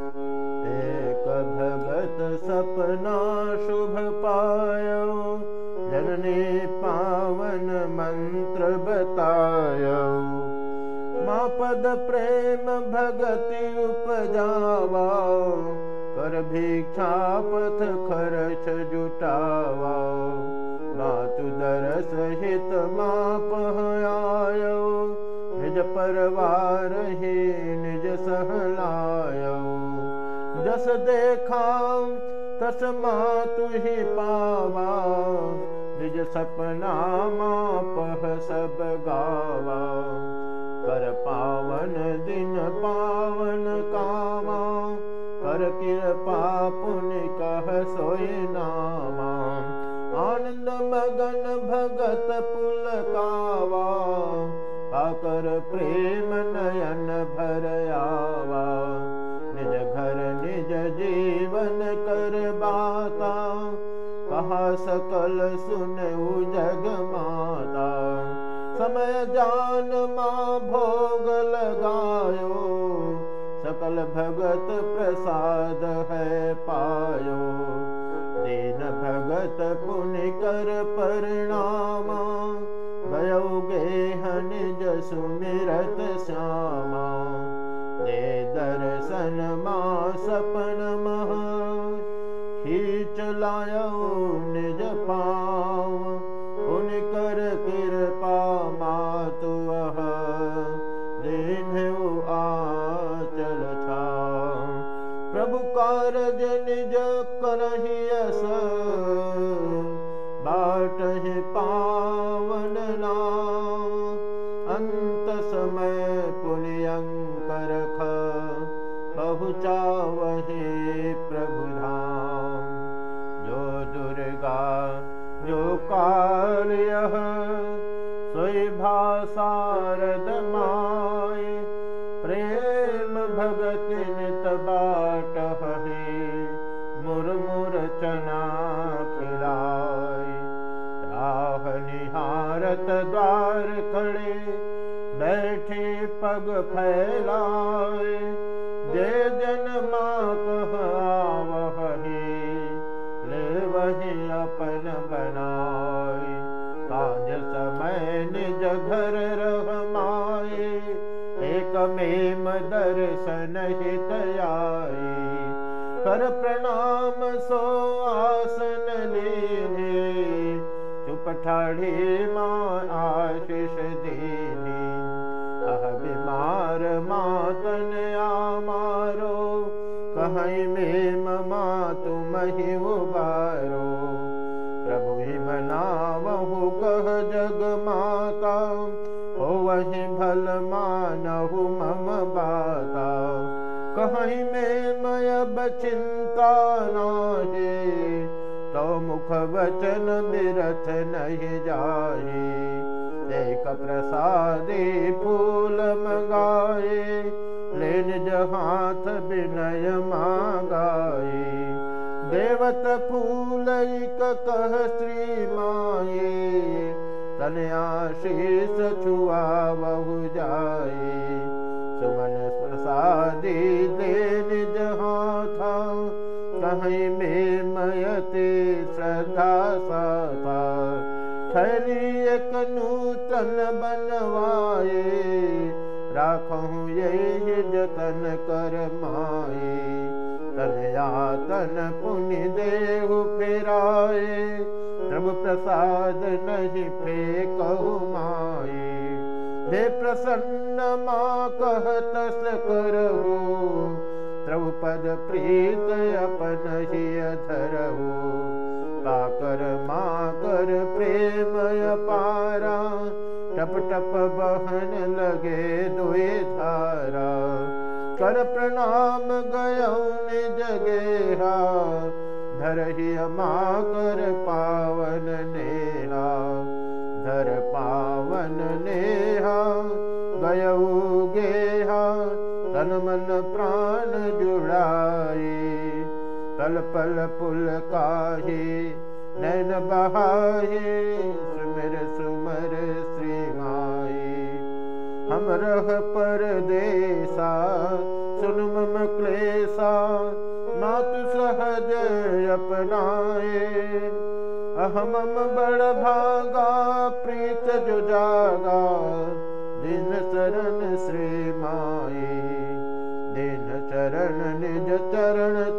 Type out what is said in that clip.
एक भगत सपना शुभ पायो जननी पावन मंत्र बतायो। माँ पद प्रेम भगति उपजावा कर भिक्षा पथ खर्च जुटावा मातु दरस हित आयो निज परवार जस देखा तस मातु ही पावा। निज सपना मापह सब गावा। कर पावन दिन पावन कामा कर कृपा आनंद मगन भगत पुल कावा आकर प्रेम जीवन कर बाता, कहा सकल सुन जग माता। समय जान माँ भोग लगायो, सकल भगत प्रसाद है पायो। दीन भगत पुण्य कर परिणामा निज सुमिरत श्यामा। दे दर्शन मा सपन खींच लायो निज पाव पुण्य कर कृपा मातु दीन आचल छा प्रभु कारज निज करहियस बाट पावन नाम अंत समय पुण्यंकर जो दुर्गा जो भाषारद माय प्रेम भगत नित बाट हे मुरमुर चना खिलाय। राह निहारत द्वार खड़े बैठे पग फैलाए अपन बनाए। काज समय निज घर रह माए। एक मेम दर्शन हित आए। कर प्रणाम सो आसन लीने। चुप ठाढ़े माँ आशीष देने। अह बीमार मातन आमारो। कहीं में ममा तुम ही। कहीं में मयब चिंता नाहे तो मुख वचन बिरथ नहीं जाए एक प्रसादी फूल मंगाए लेन जहाथ विनय मांगाए। देवत फूल कह श्री माए तन आशीष छुआ बहु जाए प्रसादी लेन जहाँ था कहीं में मयते श्रद्धा सा था थैली एक नूतन बनवाए राखूं यही जतन कर माए। तन यातन पुण्य देहु फिराए प्रभु प्रसाद नहीं माए प्रसन्न माँ कह तस करहु प्रभु पद प्रीत अपन धरहु काकर माँ कर प्रेम पारा टप टप बहन लगे दुए धारा कर प्रणाम गय जगेहा धरही माँ कर पावन नेहा धर पावन नेहा प्राण जुड़ाए। पल पल पुल काहे नैन परदेसा सुन मम क्लेशा मातु सहज अपनाए। अहमम बड़ भागा दिन माए दिन चरण निज चरण